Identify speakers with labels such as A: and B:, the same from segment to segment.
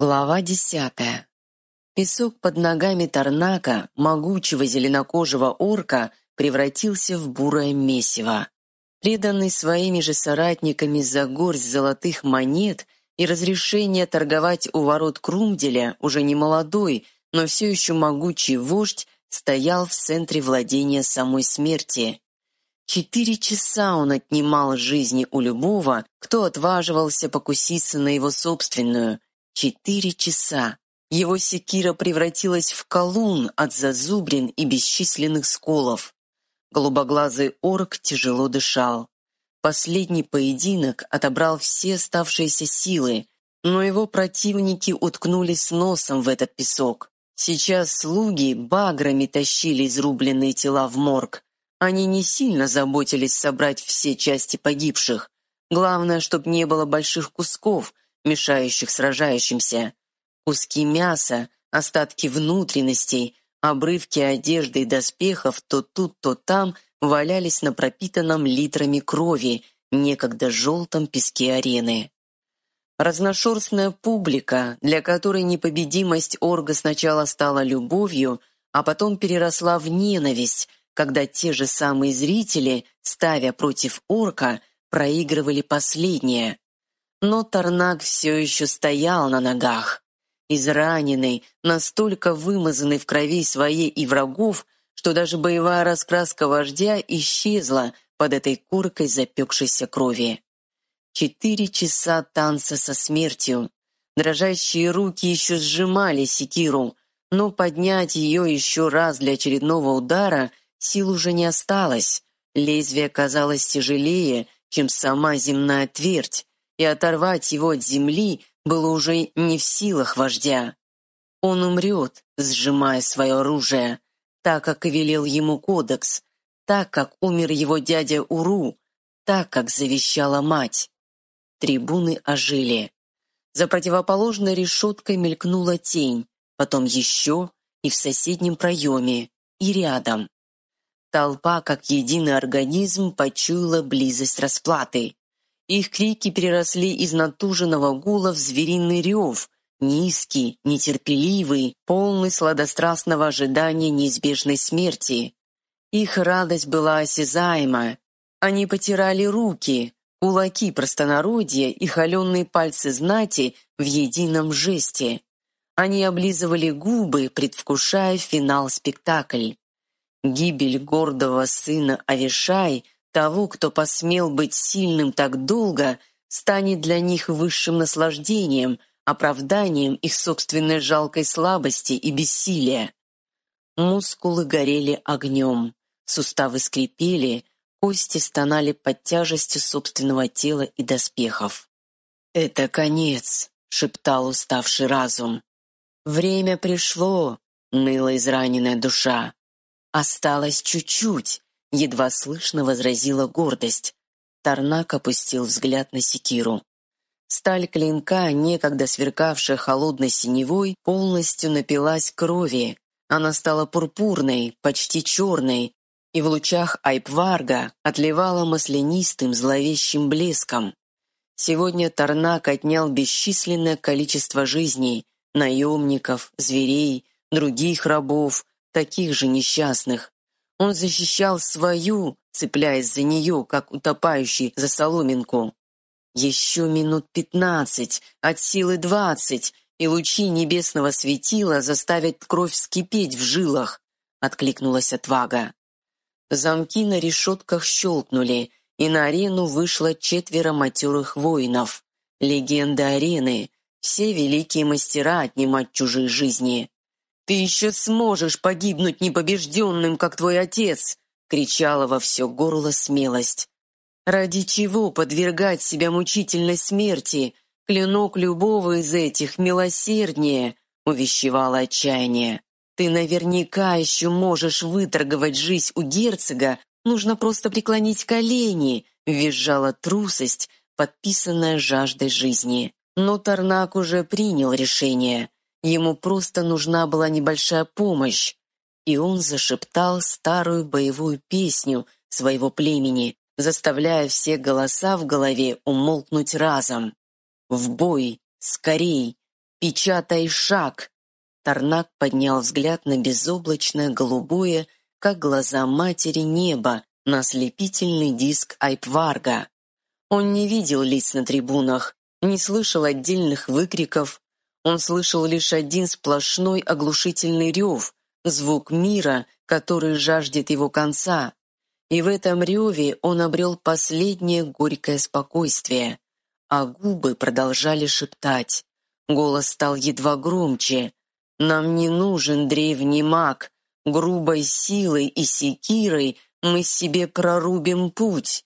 A: Глава десятая. Песок под ногами Тарнака, могучего зеленокожего орка, превратился в бурое месиво. Преданный своими же соратниками за горсть золотых монет и разрешение торговать у ворот Крумделя, уже не молодой, но все еще могучий вождь, стоял в центре владения самой смерти. Четыре часа он отнимал жизни у любого, кто отваживался покуситься на его собственную – Четыре часа. Его секира превратилась в колун от зазубрин и бесчисленных сколов. Голубоглазый орк тяжело дышал. Последний поединок отобрал все оставшиеся силы, но его противники уткнулись носом в этот песок. Сейчас слуги баграми тащили изрубленные тела в морг. Они не сильно заботились собрать все части погибших. Главное, чтобы не было больших кусков – мешающих сражающимся. Куски мяса, остатки внутренностей, обрывки одежды и доспехов то тут, то там валялись на пропитанном литрами крови, некогда желтом песке арены. Разношерстная публика, для которой непобедимость Орга сначала стала любовью, а потом переросла в ненависть, когда те же самые зрители, ставя против Орка, проигрывали последнее. Но Тарнак все еще стоял на ногах. Израненный, настолько вымазанный в крови своей и врагов, что даже боевая раскраска вождя исчезла под этой куркой запекшейся крови. Четыре часа танца со смертью. Дрожащие руки еще сжимали секиру, но поднять ее еще раз для очередного удара сил уже не осталось. Лезвие казалось тяжелее, чем сама земная твердь, и оторвать его от земли было уже не в силах вождя. Он умрет, сжимая свое оружие, так, как и велел ему кодекс, так, как умер его дядя Уру, так, как завещала мать. Трибуны ожили. За противоположной решеткой мелькнула тень, потом еще и в соседнем проеме, и рядом. Толпа, как единый организм, почуяла близость расплаты. Их крики переросли из натуженного гула в звериный рев, низкий, нетерпеливый, полный сладострастного ожидания неизбежной смерти. Их радость была осязаема. Они потирали руки, кулаки простонародья и холеные пальцы знати в едином жесте. Они облизывали губы, предвкушая финал-спектакль. Гибель гордого сына Авишай – того, кто посмел быть сильным так долго, станет для них высшим наслаждением, оправданием их собственной жалкой слабости и бессилия. Мускулы горели огнем, суставы скрипели, кости стонали под тяжестью собственного тела и доспехов. «Это конец», — шептал уставший разум. «Время пришло», — ныла израненная душа. «Осталось чуть-чуть, едва слышно возразила гордость. Тарнак опустил взгляд на секиру. Сталь клинка, некогда сверкавшая холодной синевой, полностью напилась крови. Она стала пурпурной, почти черной, и в лучах Айпварга отливала маслянистым зловещим блеском. Сегодня Тарнак отнял бесчисленное количество жизней, наемников, зверей, других рабов, таких же несчастных, он защищал свою, цепляясь за нее, как утопающий за соломинку. Еще минут пятнадцать, от силы двадцать, и лучи небесного светила заставят кровь вскипеть в жилах, откликнулась отвага. Замки на решетках щелкнули, и на арену вышло четверо матерых воинов. Легенда арены, все великие мастера отнимать чужие жизни. «Ты еще сможешь погибнуть непобежденным, как твой отец!» — кричала во все горло смелость. «Ради чего подвергать себя мучительной смерти? Клинок любого из этих милосерднее!» — увещевало отчаяние. «Ты наверняка еще можешь выторговать жизнь у герцога, нужно просто преклонить колени!» — визжала трусость, подписанная жаждой жизни. Но Тарнак уже принял решение — Ему просто нужна была небольшая помощь, и он зашептал старую боевую песню своего племени, заставляя все голоса в голове умолкнуть разом. «В бой! Скорей! Печатай шаг!» Тарнак поднял взгляд на безоблачное, голубое, как глаза матери небо, на ослепительный диск Айпварга. Он не видел лиц на трибунах, не слышал отдельных выкриков. Он слышал лишь один сплошной оглушительный рев, звук мира, который жаждет его конца. И в этом реве он обрел последнее горькое спокойствие. А губы продолжали шептать. Голос стал едва громче. «Нам не нужен древний маг. Грубой силой и секирой мы себе прорубим путь».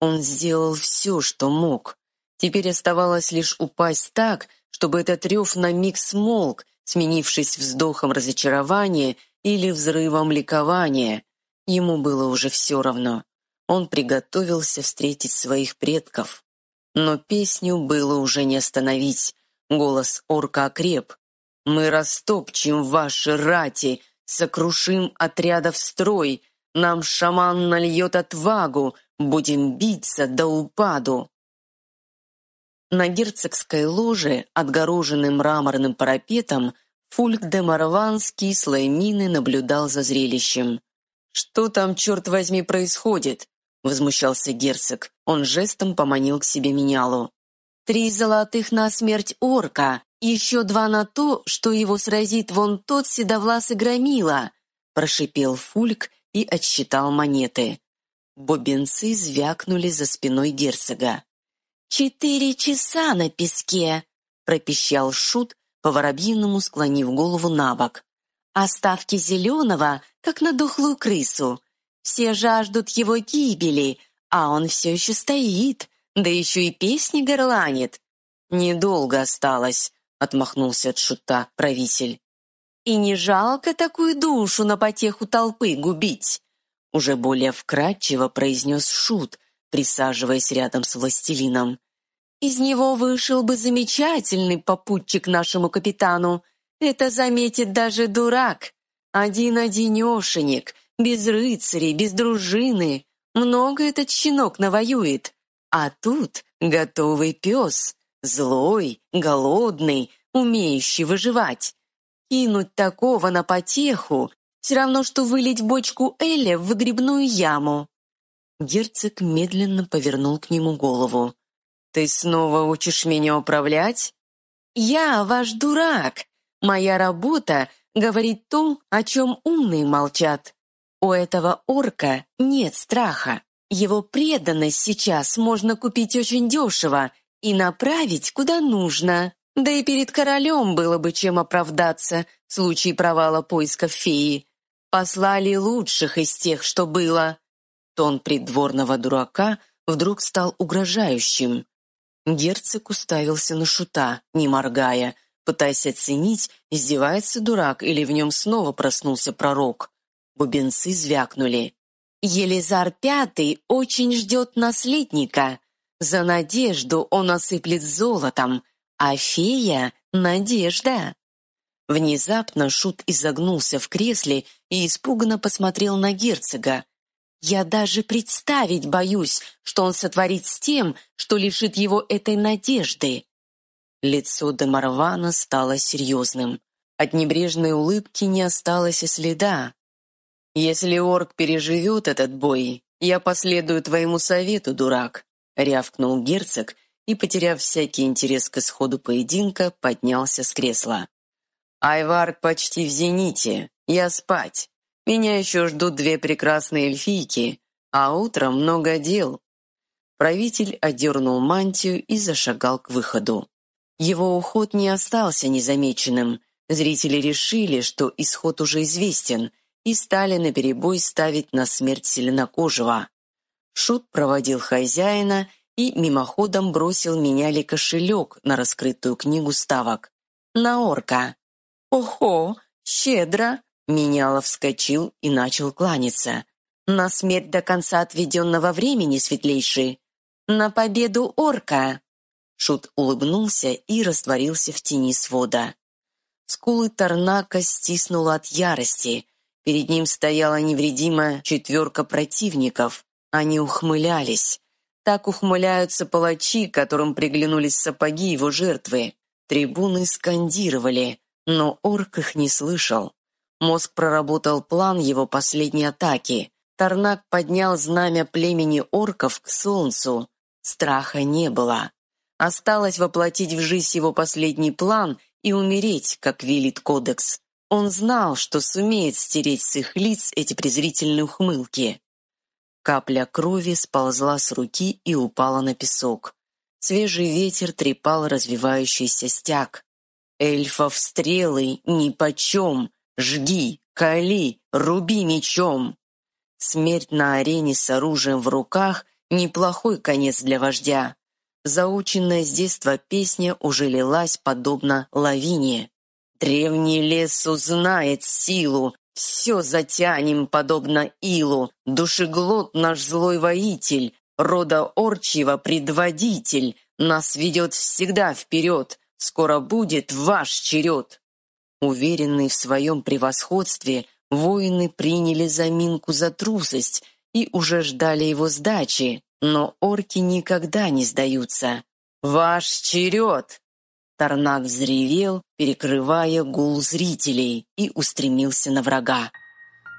A: Он сделал все, что мог. Теперь оставалось лишь упасть так, чтобы этот рев на миг смолк, сменившись вздохом разочарования или взрывом ликования. Ему было уже все равно. Он приготовился встретить своих предков. Но песню было уже не остановить. Голос орка окреп. «Мы растопчем ваши рати, сокрушим отрядов строй, нам шаман нальет отвагу, будем биться до упаду». На герцогской ложе, отгороженной мраморным парапетом, Фульк де Марван с кислой миной наблюдал за зрелищем. «Что там, черт возьми, происходит?» — возмущался герцог. Он жестом поманил к себе менялу. «Три золотых на смерть орка, еще два на то, что его сразит вон тот седовласый громила», — прошипел Фульк и отсчитал монеты. Бобенцы звякнули за спиной герцога. «Четыре часа на песке!» — пропищал Шут, по-воробьиному склонив голову на бок. «Оставки зеленого, как на дохлую крысу. Все жаждут его гибели, а он все еще стоит, да еще и песни горланит». «Недолго осталось», — отмахнулся от Шута правитель. «И не жалко такую душу на потеху толпы губить?» Уже более вкратчиво произнес Шут, присаживаясь рядом с властелином. «Из него вышел бы замечательный попутчик нашему капитану. Это заметит даже дурак. Один-одинешенек, без рыцарей, без дружины. Много этот щенок навоюет. А тут готовый пес, злой, голодный, умеющий выживать. Кинуть такого на потеху все равно, что вылить бочку Эля в выгребную яму. Герцог медленно повернул к нему голову. «Ты снова учишь меня управлять?» «Я ваш дурак. Моя работа — говорить то, о чем умные молчат. У этого орка нет страха. Его преданность сейчас можно купить очень дешево и направить куда нужно. Да и перед королем было бы чем оправдаться в случае провала поисков феи. Послали лучших из тех, что было. Тон придворного дурака вдруг стал угрожающим. Герцог уставился на шута, не моргая, пытаясь оценить, издевается дурак или в нем снова проснулся пророк. Бубенцы звякнули. «Елизар Пятый очень ждет наследника. За надежду он осыплет золотом, а фея — надежда». Внезапно Шут изогнулся в кресле и испуганно посмотрел на герцога, я даже представить боюсь, что он сотворит с тем, что лишит его этой надежды. Лицо Демарвана стало серьезным. От небрежной улыбки не осталось и следа. «Если орк переживет этот бой, я последую твоему совету, дурак», — рявкнул герцог и, потеряв всякий интерес к исходу поединка, поднялся с кресла. «Айварк почти в зените. Я спать. Меня еще ждут две прекрасные эльфийки, а утром много дел». Правитель одернул мантию и зашагал к выходу. Его уход не остался незамеченным. Зрители решили, что исход уже известен, и стали наперебой ставить на смерть селенокожего. Шут проводил хозяина и мимоходом бросил меняли кошелек на раскрытую книгу ставок. На орка. «Охо, щедро!» Менялов вскочил и начал кланяться. «На смерть до конца отведенного времени, светлейший! На победу орка!» Шут улыбнулся и растворился в тени свода. Скулы Тарнака стиснуло от ярости. Перед ним стояла невредимая четверка противников. Они ухмылялись. Так ухмыляются палачи, которым приглянулись сапоги его жертвы. Трибуны скандировали, но орк их не слышал. Мозг проработал план его последней атаки. Тарнак поднял знамя племени орков к солнцу. Страха не было. Осталось воплотить в жизнь его последний план и умереть, как велит кодекс. Он знал, что сумеет стереть с их лиц эти презрительные ухмылки. Капля крови сползла с руки и упала на песок. Свежий ветер трепал развивающийся стяг. «Эльфов стрелы нипочем! Жги, кали, руби мечом!» Смерть на арене с оружием в руках — неплохой конец для вождя. Заученная с детства песня уже лилась подобно лавине. «Древний лес узнает силу, все затянем, подобно илу, душеглот наш злой воитель, рода орчьего предводитель, нас ведет всегда вперед, скоро будет ваш черед». Уверенные в своем превосходстве, воины приняли заминку за трусость и уже ждали его сдачи, но орки никогда не сдаются. «Ваш черед!» Тарнак взревел, перекрывая гул зрителей, и устремился на врага.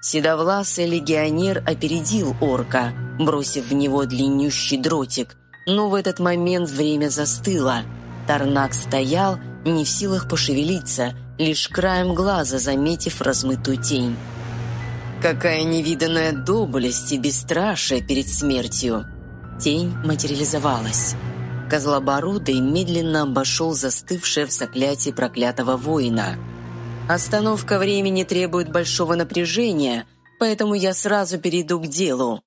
A: Седовласый легионер опередил орка, бросив в него длиннющий дротик, но в этот момент время застыло. Тарнак стоял, не в силах пошевелиться, лишь краем глаза заметив размытую тень. Какая невиданная доблесть и бесстрашие перед смертью! Тень материализовалась. Козлобородый медленно обошел застывшее в заклятии проклятого воина – Остановка времени требует большого напряжения, поэтому я сразу перейду к делу».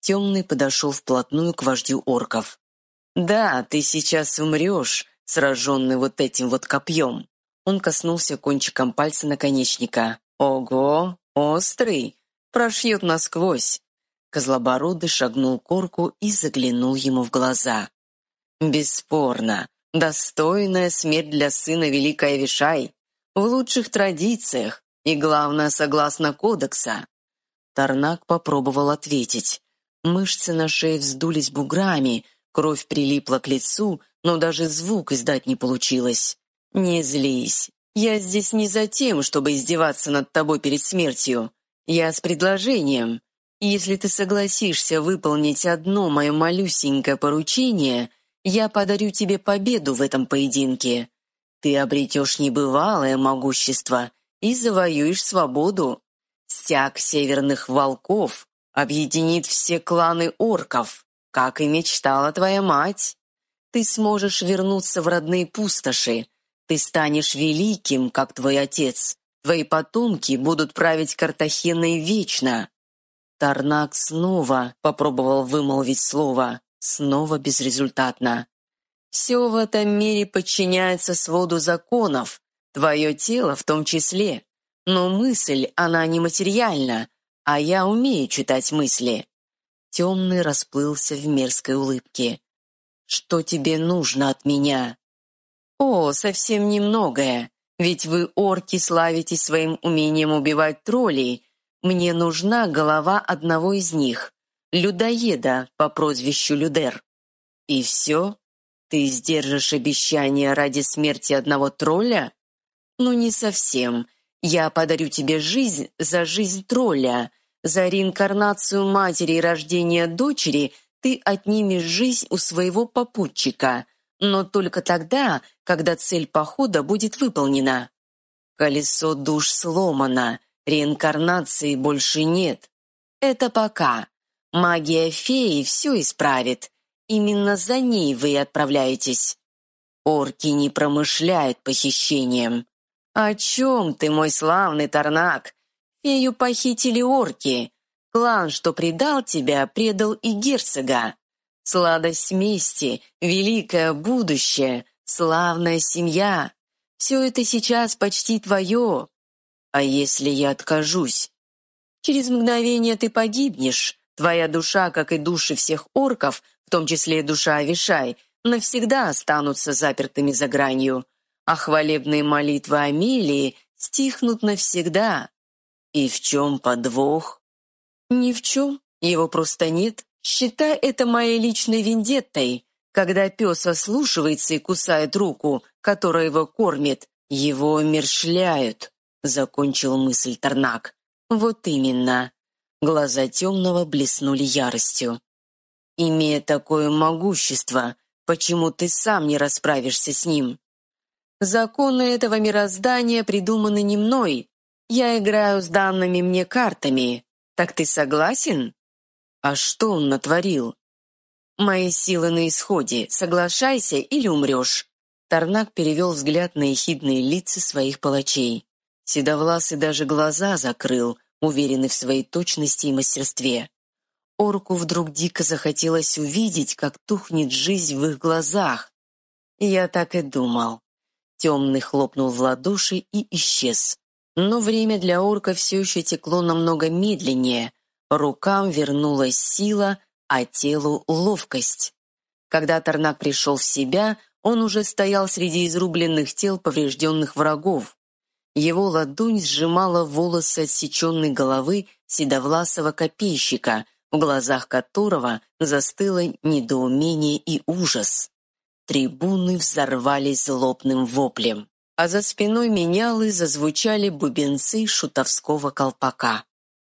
A: Темный подошел вплотную к вождю орков. «Да, ты сейчас умрешь, сраженный вот этим вот копьем». Он коснулся кончиком пальца наконечника. «Ого, острый! Прошьет насквозь!» Козлобородый шагнул к орку и заглянул ему в глаза. «Бесспорно, достойная смерть для сына Великая Вишай в лучших традициях и, главное, согласно кодекса. Тарнак попробовал ответить. Мышцы на шее вздулись буграми, кровь прилипла к лицу, но даже звук издать не получилось. «Не злись. Я здесь не за тем, чтобы издеваться над тобой перед смертью. Я с предложением. Если ты согласишься выполнить одно мое малюсенькое поручение, я подарю тебе победу в этом поединке. Ты обретешь небывалое могущество и завоюешь свободу. Стяг северных волков объединит все кланы орков, как и мечтала твоя мать. Ты сможешь вернуться в родные пустоши. Ты станешь великим, как твой отец. Твои потомки будут править Картахеной вечно. Тарнак снова попробовал вымолвить слово, снова безрезультатно. Все в этом мире подчиняется своду законов, твое тело в том числе. Но мысль, она нематериальна, а я умею читать мысли». Темный расплылся в мерзкой улыбке. «Что тебе нужно от меня?» «О, совсем немногое. Ведь вы, орки, славитесь своим умением убивать троллей. Мне нужна голова одного из них, людоеда по прозвищу Людер. И все?» Ты сдержишь обещание ради смерти одного тролля? Ну, не совсем. Я подарю тебе жизнь за жизнь тролля. За реинкарнацию матери и рождение дочери ты отнимешь жизнь у своего попутчика, но только тогда, когда цель похода будет выполнена. Колесо душ сломано, реинкарнации больше нет. Это пока. Магия феи все исправит. Именно за ней вы отправляетесь. Орки не промышляют похищением. О чем ты, мой славный Тарнак? Фею похитили орки. Клан, что предал тебя, предал и герцога. Сладость мести, великое будущее, славная семья. Все это сейчас почти твое. А если я откажусь? Через мгновение ты погибнешь. Твоя душа, как и души всех орков, в том числе и душа Авишай, навсегда останутся запертыми за гранью, а хвалебные молитвы Амелии стихнут навсегда. И в чем подвох? Ни в чем, его просто нет. Считай это моей личной вендеттой. Когда пес ослушивается и кусает руку, которая его кормит, его умершляют», — закончил мысль Тарнак. «Вот именно». Глаза темного блеснули яростью. «Имея такое могущество, почему ты сам не расправишься с ним?» «Законы этого мироздания придуманы не мной. Я играю с данными мне картами. Так ты согласен?» «А что он натворил?» «Мои силы на исходе. Соглашайся или умрешь». Тарнак перевел взгляд на ехидные лица своих палачей. Седовласый даже глаза закрыл, уверенный в своей точности и мастерстве. Орку вдруг дико захотелось увидеть, как тухнет жизнь в их глазах. Я так и думал. Темный хлопнул в ладоши и исчез. Но время для орка все еще текло намного медленнее. Рукам вернулась сила, а телу — ловкость. Когда Тарнак пришел в себя, он уже стоял среди изрубленных тел поврежденных врагов. Его ладонь сжимала волосы отсеченной головы седовласого копейщика, в глазах которого застыло недоумение и ужас. Трибуны взорвались злобным воплем, а за спиной менялы зазвучали бубенцы шутовского колпака.